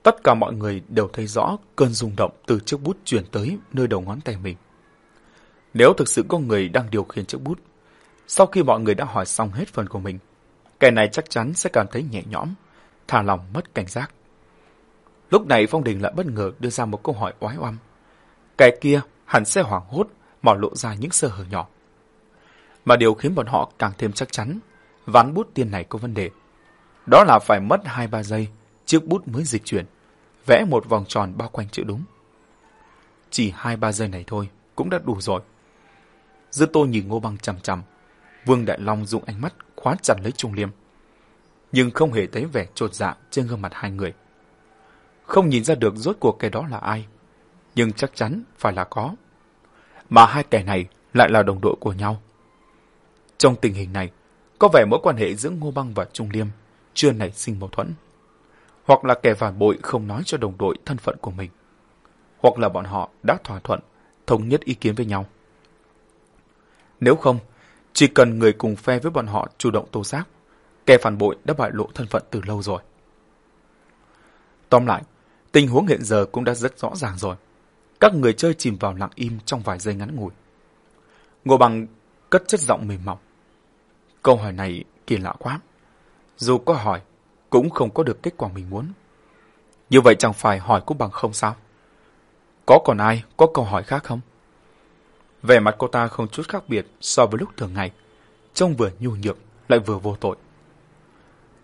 Tất cả mọi người đều thấy rõ cơn rung động từ chiếc bút chuyển tới nơi đầu ngón tay mình. Nếu thực sự có người đang điều khiển chiếc bút, sau khi mọi người đã hỏi xong hết phần của mình, kẻ này chắc chắn sẽ cảm thấy nhẹ nhõm, thả lòng mất cảnh giác. Lúc này Phong Đình lại bất ngờ đưa ra một câu hỏi oái oăm. Kẻ kia hẳn sẽ hoảng hốt mà lộ ra những sơ hở nhỏ. Mà điều khiến bọn họ càng thêm chắc chắn, ván bút tiền này có vấn đề. Đó là phải mất 2-3 giây, chiếc bút mới dịch chuyển, vẽ một vòng tròn bao quanh chữ đúng. Chỉ 2-3 giây này thôi, cũng đã đủ rồi. Dư tô nhìn ngô băng chằm chằm, Vương Đại Long dùng ánh mắt khóa chặt lấy Trung Liêm. Nhưng không hề thấy vẻ trột dạ trên gương mặt hai người. Không nhìn ra được rốt cuộc cái đó là ai, nhưng chắc chắn phải là có mà hai kẻ này lại là đồng đội của nhau. Trong tình hình này, có vẻ mối quan hệ giữa Ngô Băng và Trung Liêm chưa nảy sinh mâu thuẫn. Hoặc là kẻ phản bội không nói cho đồng đội thân phận của mình. Hoặc là bọn họ đã thỏa thuận, thống nhất ý kiến với nhau. Nếu không, chỉ cần người cùng phe với bọn họ chủ động tố giác, kẻ phản bội đã bại lộ thân phận từ lâu rồi. Tóm lại, tình huống hiện giờ cũng đã rất rõ ràng rồi. Các người chơi chìm vào lặng im trong vài giây ngắn ngủi. Ngô Bằng cất chất giọng mềm mỏng. Câu hỏi này kỳ lạ quá. Dù có hỏi, cũng không có được kết quả mình muốn. Như vậy chẳng phải hỏi cũng bằng không sao? Có còn ai có câu hỏi khác không? Vẻ mặt cô ta không chút khác biệt so với lúc thường ngày. Trông vừa nhu nhược, lại vừa vô tội.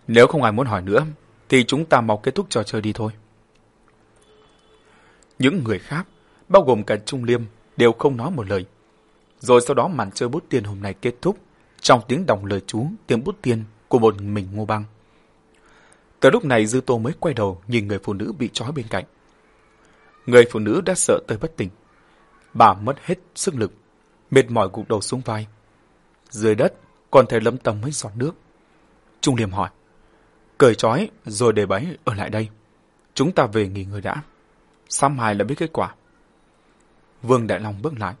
Nếu không ai muốn hỏi nữa, thì chúng ta mau kết thúc trò chơi đi thôi. Những người khác bao gồm cả Trung Liêm, đều không nói một lời. Rồi sau đó màn chơi bút tiền hôm nay kết thúc trong tiếng đồng lời chú, tiếng bút tiên của một mình Ngô Băng. Tới lúc này Dư Tô mới quay đầu nhìn người phụ nữ bị trói bên cạnh. Người phụ nữ đã sợ tới bất tỉnh. Bà mất hết sức lực, mệt mỏi gục đầu xuống vai. Dưới đất còn thấy lấm tấm mấy giọt nước. Trung Liêm hỏi. Cởi trói rồi để bấy ở lại đây. Chúng ta về nghỉ ngơi đã. Sáng mai là biết kết quả. Vương Đại Long bước lại,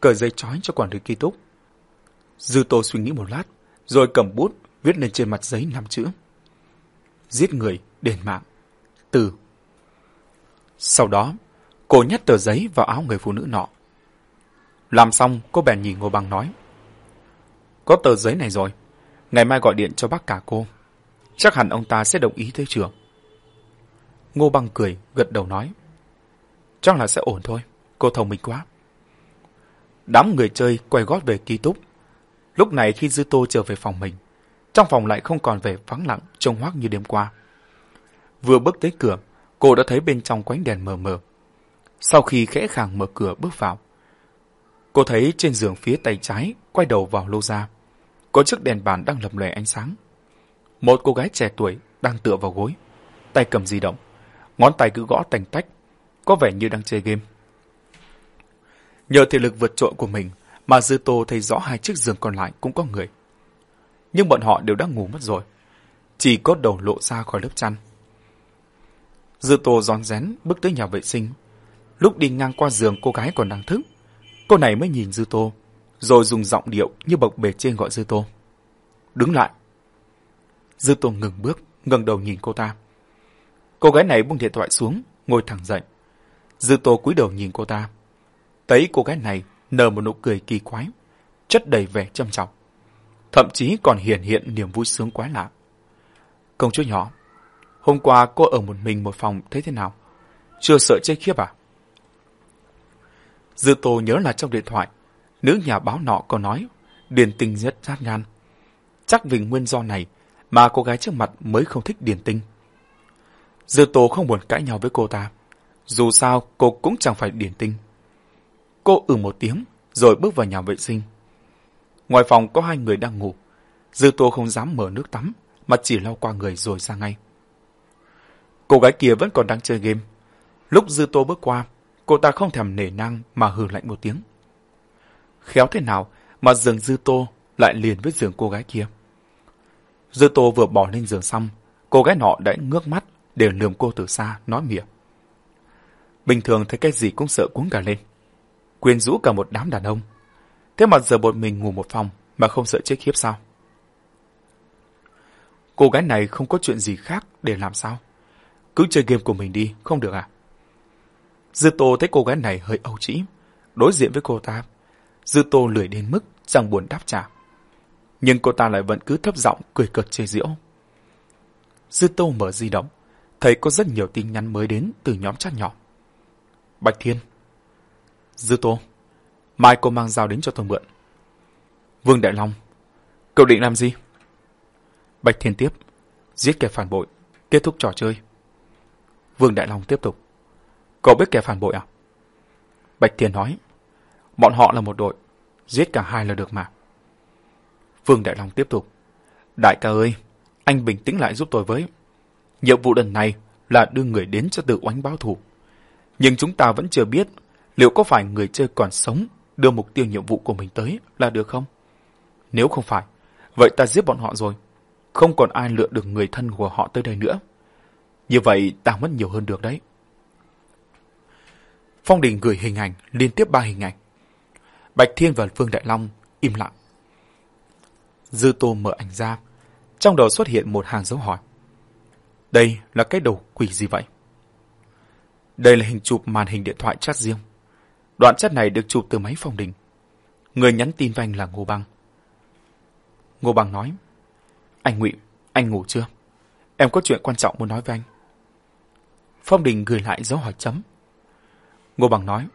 cởi dây trói cho quản lý ký túc. Dư Tô suy nghĩ một lát, rồi cầm bút viết lên trên mặt giấy năm chữ. Giết người, đền mạng, từ. Sau đó, cô nhét tờ giấy vào áo người phụ nữ nọ. Làm xong, cô bèn nhìn Ngô Bằng nói. Có tờ giấy này rồi, ngày mai gọi điện cho bác cả cô. Chắc hẳn ông ta sẽ đồng ý tới trường. Ngô Bằng cười, gật đầu nói. Chắc là sẽ ổn thôi, cô thông minh quá. Đám người chơi quay gót về ký túc. Lúc này khi Dư Tô trở về phòng mình, trong phòng lại không còn vẻ vắng lặng, trông hoác như đêm qua. Vừa bước tới cửa, cô đã thấy bên trong quánh đèn mờ mờ. Sau khi khẽ khàng mở cửa bước vào, cô thấy trên giường phía tay trái quay đầu vào lô ra. Có chiếc đèn bàn đang lập lòe ánh sáng. Một cô gái trẻ tuổi đang tựa vào gối, tay cầm di động, ngón tay cứ gõ tành tách, có vẻ như đang chơi game. Nhờ thể lực vượt trội của mình mà Dư Tô thấy rõ hai chiếc giường còn lại cũng có người. Nhưng bọn họ đều đã ngủ mất rồi. Chỉ có đầu lộ ra khỏi lớp chăn. Dư Tô gión rén bước tới nhà vệ sinh. Lúc đi ngang qua giường cô gái còn đang thức. Cô này mới nhìn Dư Tô, rồi dùng giọng điệu như bậc bề trên gọi Dư Tô. Đứng lại. Dư Tô ngừng bước, ngẩng đầu nhìn cô ta. Cô gái này buông điện thoại xuống, ngồi thẳng dậy. Dư Tô cúi đầu nhìn cô ta. Thấy cô gái này nở một nụ cười kỳ quái, chất đầy vẻ châm trọng. Thậm chí còn hiển hiện niềm vui sướng quái lạ. Công chúa nhỏ, hôm qua cô ở một mình một phòng thấy thế nào? Chưa sợ chết khiếp à? Dư Tô nhớ là trong điện thoại, nữ nhà báo nọ có nói, Điền Tinh rất sát ngan. Chắc vì nguyên do này mà cô gái trước mặt mới không thích Điền Tinh. Dư Tô không buồn cãi nhau với cô ta. Dù sao, cô cũng chẳng phải Điền Tinh. Cô ừ một tiếng, rồi bước vào nhà vệ sinh. Ngoài phòng có hai người đang ngủ. Dư Tô không dám mở nước tắm, mà chỉ lau qua người rồi ra ngay. Cô gái kia vẫn còn đang chơi game. Lúc Dư Tô bước qua, cô ta không thèm nể nang mà hừ lạnh một tiếng. Khéo thế nào mà giường Dư Tô lại liền với giường cô gái kia. Dư Tô vừa bỏ lên giường xong, cô gái nọ đã ngước mắt để lườm cô từ xa, nói mỉa. Bình thường thấy cái gì cũng sợ cuống cả lên. Quyến rũ cả một đám đàn ông. Thế mà giờ bọn mình ngủ một phòng mà không sợ chết khiếp sao? Cô gái này không có chuyện gì khác để làm sao? Cứ chơi game của mình đi, không được à? Dư Tô thấy cô gái này hơi âu trĩ, đối diện với cô ta. Dư Tô lười đến mức chẳng buồn đáp trả. Nhưng cô ta lại vẫn cứ thấp giọng cười cợt chê diễu. Dư Tô mở di động, thấy có rất nhiều tin nhắn mới đến từ nhóm chat nhỏ. Bạch Thiên. Dư Tô. Mai cô mang dao đến cho tôi mượn. Vương Đại Long. Cậu định làm gì? Bạch Thiên tiếp. Giết kẻ phản bội. Kết thúc trò chơi. Vương Đại Long tiếp tục. Cậu biết kẻ phản bội à? Bạch Thiên nói. Bọn họ là một đội. Giết cả hai là được mà. Vương Đại Long tiếp tục. Đại ca ơi, anh bình tĩnh lại giúp tôi với. Nhiệm vụ lần này là đưa người đến cho tự oánh báo thù. Nhưng chúng ta vẫn chưa biết liệu có phải người chơi còn sống đưa mục tiêu nhiệm vụ của mình tới là được không? Nếu không phải, vậy ta giết bọn họ rồi. Không còn ai lựa được người thân của họ tới đây nữa. Như vậy ta mất nhiều hơn được đấy. Phong Đình gửi hình ảnh liên tiếp ba hình ảnh. Bạch Thiên và Phương Đại Long im lặng. Dư Tô mở ảnh ra, trong đầu xuất hiện một hàng dấu hỏi. Đây là cái đầu quỷ gì vậy? Đây là hình chụp màn hình điện thoại chat riêng. Đoạn chat này được chụp từ máy Phong Đình. Người nhắn tin với anh là Ngô Băng. Ngô Băng nói, anh Ngụy, anh ngủ chưa? Em có chuyện quan trọng muốn nói với anh. Phong Đình gửi lại dấu hỏi chấm. Ngô Bằng nói,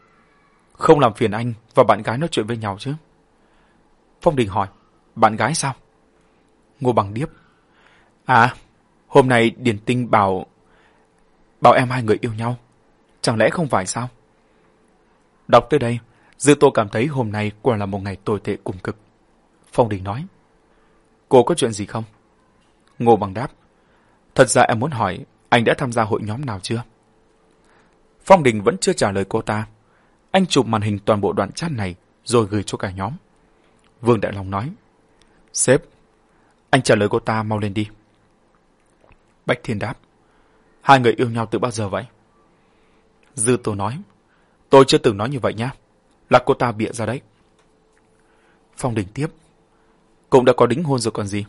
không làm phiền anh và bạn gái nói chuyện với nhau chứ. Phong Đình hỏi, bạn gái sao? Ngô Bằng điếp. À, hôm nay Điền Tinh bảo... Bảo em hai người yêu nhau. Chẳng lẽ không phải sao? Đọc tới đây, Dư Tô cảm thấy hôm nay quả là một ngày tồi tệ cùng cực. Phong Đình nói, cô có chuyện gì không? Ngô Bằng đáp, thật ra em muốn hỏi anh đã tham gia hội nhóm nào chưa? Phong Đình vẫn chưa trả lời cô ta. Anh chụp màn hình toàn bộ đoạn chat này rồi gửi cho cả nhóm. Vương Đại Long nói, Sếp, anh trả lời cô ta mau lên đi. Bạch Thiên đáp, hai người yêu nhau từ bao giờ vậy? Dư Tô nói, tôi chưa từng nói như vậy nhá, là cô ta bịa ra đấy. Phong Đình tiếp, cũng đã có đính hôn rồi còn gì,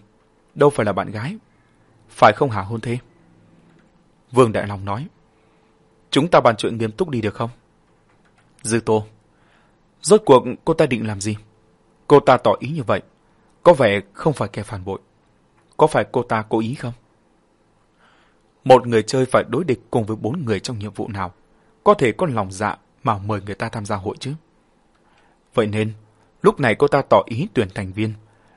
đâu phải là bạn gái, phải không hả hôn thế? Vương Đại Long nói, chúng ta bàn chuyện nghiêm túc đi được không? Dư Tô, rốt cuộc cô ta định làm gì? Cô ta tỏ ý như vậy, có vẻ không phải kẻ phản bội. Có phải cô ta cố ý không? Một người chơi phải đối địch cùng với bốn người trong nhiệm vụ nào, có thể có lòng dạ mà mời người ta tham gia hội chứ. Vậy nên, lúc này cô ta tỏ ý tuyển thành viên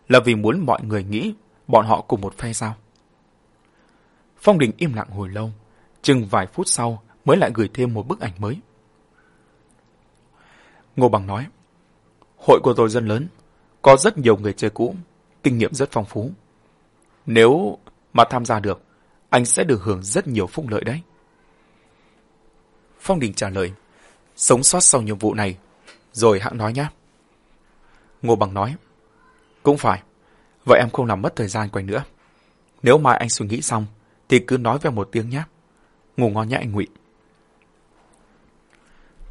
là vì muốn mọi người nghĩ bọn họ cùng một phe sao. Phong Đình im lặng hồi lâu, chừng vài phút sau mới lại gửi thêm một bức ảnh mới. Ngô Bằng nói, hội của tôi dân lớn, có rất nhiều người chơi cũ, kinh nghiệm rất phong phú. Nếu mà tham gia được, anh sẽ được hưởng rất nhiều phúc lợi đấy. Phong Đình trả lời, sống sót sau nhiệm vụ này, rồi hãng nói nhé. Ngô Bằng nói, cũng phải, vậy em không làm mất thời gian quanh nữa. Nếu mai anh suy nghĩ xong, thì cứ nói về một tiếng nhé. Ngủ ngon nhé anh Ngụy.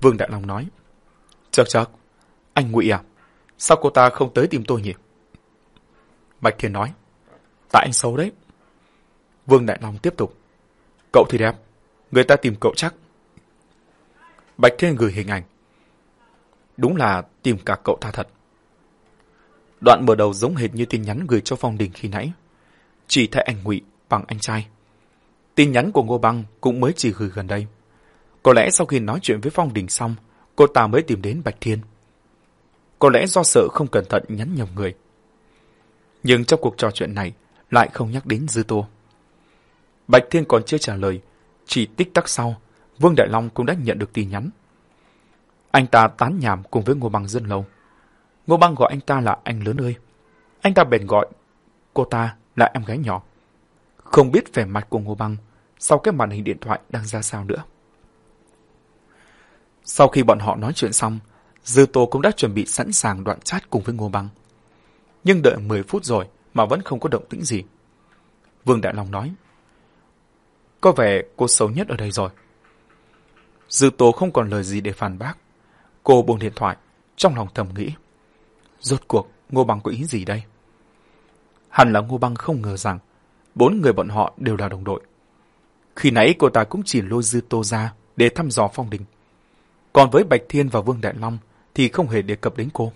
Vương Đại Long nói, chợt chợt, anh Ngụy à, sao cô ta không tới tìm tôi nhỉ? Bạch Thiên nói, tại anh xấu đấy. Vương Đại Long tiếp tục, cậu thì đẹp, người ta tìm cậu chắc. Bạch Thiên gửi hình ảnh. Đúng là tìm cả cậu ta thật. Đoạn mở đầu giống hệt như tin nhắn gửi cho Phong Đình khi nãy. Chỉ thấy anh Ngụy bằng anh trai. Tin nhắn của Ngô Băng cũng mới chỉ gửi gần đây. Có lẽ sau khi nói chuyện với Phong Đình xong, cô ta mới tìm đến Bạch Thiên. Có lẽ do sợ không cẩn thận nhắn nhầm người. Nhưng trong cuộc trò chuyện này lại không nhắc đến Dư Tô. Bạch Thiên còn chưa trả lời, chỉ tích tắc sau, Vương Đại Long cũng đã nhận được tin nhắn. Anh ta tán nhảm cùng với Ngô Băng dân lâu. Ngô Băng gọi anh ta là anh lớn ơi. Anh ta bèn gọi cô ta là em gái nhỏ. Không biết vẻ mặt của Ngô Băng sau cái màn hình điện thoại đang ra sao nữa. Sau khi bọn họ nói chuyện xong, Dư Tô cũng đã chuẩn bị sẵn sàng đoạn chat cùng với Ngô Băng. Nhưng đợi 10 phút rồi mà vẫn không có động tĩnh gì. Vương Đại Long nói, Có vẻ cô xấu nhất ở đây rồi. Dư Tô không còn lời gì để phản bác. Cô buông điện thoại, trong lòng thầm nghĩ. Rốt cuộc, Ngô Băng có ý gì đây? Hẳn là Ngô Băng không ngờ rằng bốn người bọn họ đều là đồng đội. Khi nãy cô ta cũng chỉ lôi Dư Tô ra để thăm dò phong đình. Còn với Bạch Thiên và Vương Đại Long thì không hề đề cập đến cô.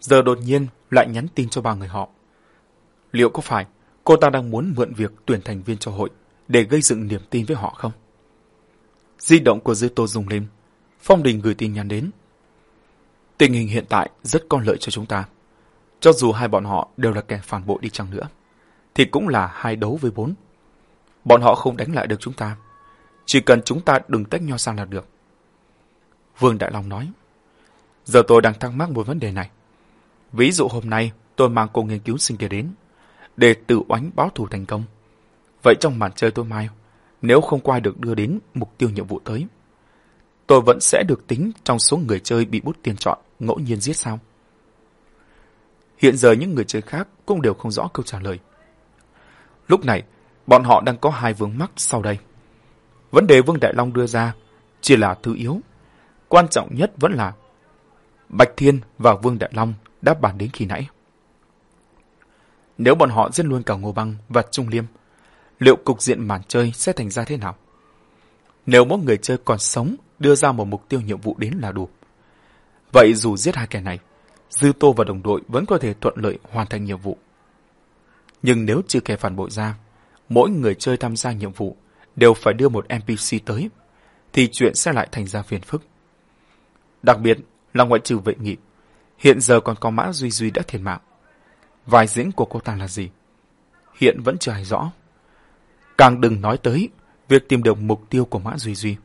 Giờ đột nhiên lại nhắn tin cho ba người họ. Liệu có phải cô ta đang muốn mượn việc tuyển thành viên cho hội để gây dựng niềm tin với họ không? Di động của Dư Tô dùng lên. Phong Đình gửi tin nhắn đến. Tình hình hiện tại rất có lợi cho chúng ta. Cho dù hai bọn họ đều là kẻ phản bội đi chăng nữa, thì cũng là hai đấu với bốn. Bọn họ không đánh lại được chúng ta. Chỉ cần chúng ta đừng tách nhau sang là được. Vương Đại Long nói, giờ tôi đang thắc mắc một vấn đề này. Ví dụ hôm nay tôi mang cô nghiên cứu sinh kia đến, để tự oánh báo thù thành công. Vậy trong màn chơi tôi mai, nếu không qua được đưa đến mục tiêu nhiệm vụ tới, tôi vẫn sẽ được tính trong số người chơi bị bút tiền chọn ngẫu nhiên giết sao? Hiện giờ những người chơi khác cũng đều không rõ câu trả lời. Lúc này, bọn họ đang có hai vướng mắc sau đây. Vấn đề Vương Đại Long đưa ra chỉ là thứ yếu. Quan trọng nhất vẫn là Bạch Thiên và Vương Đại Long đã bàn đến khi nãy. Nếu bọn họ giết luôn cả Ngô Băng và Trung Liêm, liệu cục diện màn chơi sẽ thành ra thế nào? Nếu mỗi người chơi còn sống đưa ra một mục tiêu nhiệm vụ đến là đủ. Vậy dù giết hai kẻ này, Dư Tô và đồng đội vẫn có thể thuận lợi hoàn thành nhiệm vụ. Nhưng nếu trừ kẻ phản bội ra, mỗi người chơi tham gia nhiệm vụ đều phải đưa một NPC tới, thì chuyện sẽ lại thành ra phiền phức. Đặc biệt là ngoại trừ vệ nghị, hiện giờ còn có Mã Duy Duy đã thiệt mạng. Vai diễn của cô ta là gì? Hiện vẫn chưa hay rõ. Càng đừng nói tới việc tìm được mục tiêu của Mã Duy Duy.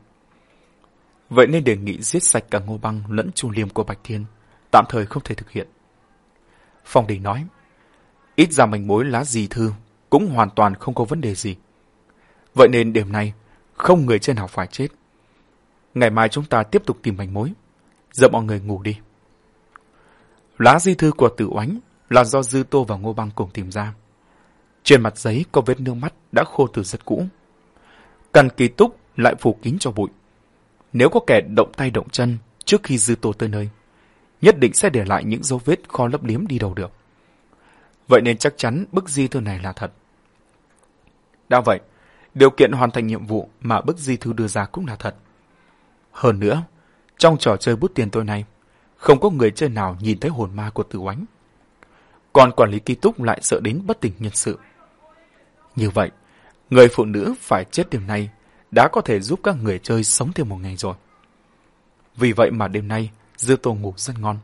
Vậy nên đề nghị giết sạch cả Ngô Băng lẫn Chu Liêm của Bạch Thiên, tạm thời không thể thực hiện. Phong Đình nói, ít ra manh mối lá gì thư cũng hoàn toàn không có vấn đề gì. Vậy nên đêm nay, không người trên nào phải chết. Ngày mai chúng ta tiếp tục tìm manh mối. Giờ mọi người ngủ đi. Lá di thư của tử oánh là do Dư Tô và Ngô Băng cùng tìm ra. Trên mặt giấy có vết nước mắt đã khô từ rất cũ. căn ký túc lại phủ kín cho bụi. Nếu có kẻ động tay động chân trước khi Dư Tô tới nơi, nhất định sẽ để lại những dấu vết khó lấp liếm đi đâu được. Vậy nên chắc chắn bức di thư này là thật. Đã vậy, điều kiện hoàn thành nhiệm vụ mà bức di thư đưa ra cũng là thật. Hơn nữa, trong trò chơi bút tiền tôi này, không có người chơi nào nhìn thấy hồn ma của tử oánh. Còn quản lý ký túc lại sợ đến bất tỉnh nhân sự. Như vậy, người phụ nữ phải chết đêm nay đã có thể giúp các người chơi sống thêm một ngày rồi. Vì vậy mà đêm nay, Dư Tô ngủ rất ngon.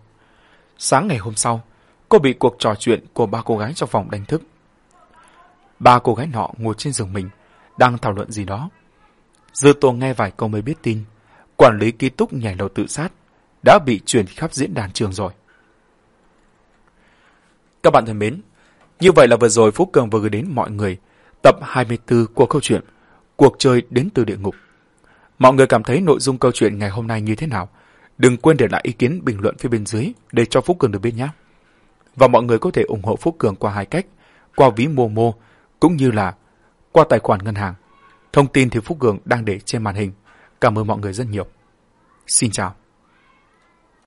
Sáng ngày hôm sau, cô bị cuộc trò chuyện của ba cô gái trong phòng đánh thức. Ba cô gái nọ ngồi trên giường mình, đang thảo luận gì đó. Dư Tô nghe vài câu mới biết tin, quản lý ký túc nhảy lầu tự sát, đã bị truyền khắp diễn đàn trường rồi. Các bạn thân mến, như vậy là vừa rồi Phú Cường vừa gửi đến mọi người tập 24 của câu chuyện Cuộc chơi đến từ địa ngục. Mọi người cảm thấy nội dung câu chuyện ngày hôm nay như thế nào? Đừng quên để lại ý kiến bình luận phía bên dưới để cho Phú Cường được biết nhé. Và mọi người có thể ủng hộ Phú Cường qua hai cách, qua ví Momo cũng như là qua tài khoản ngân hàng. Thông tin thì Phú Cường đang để trên màn hình. Cảm ơn mọi người rất nhiều. Xin chào.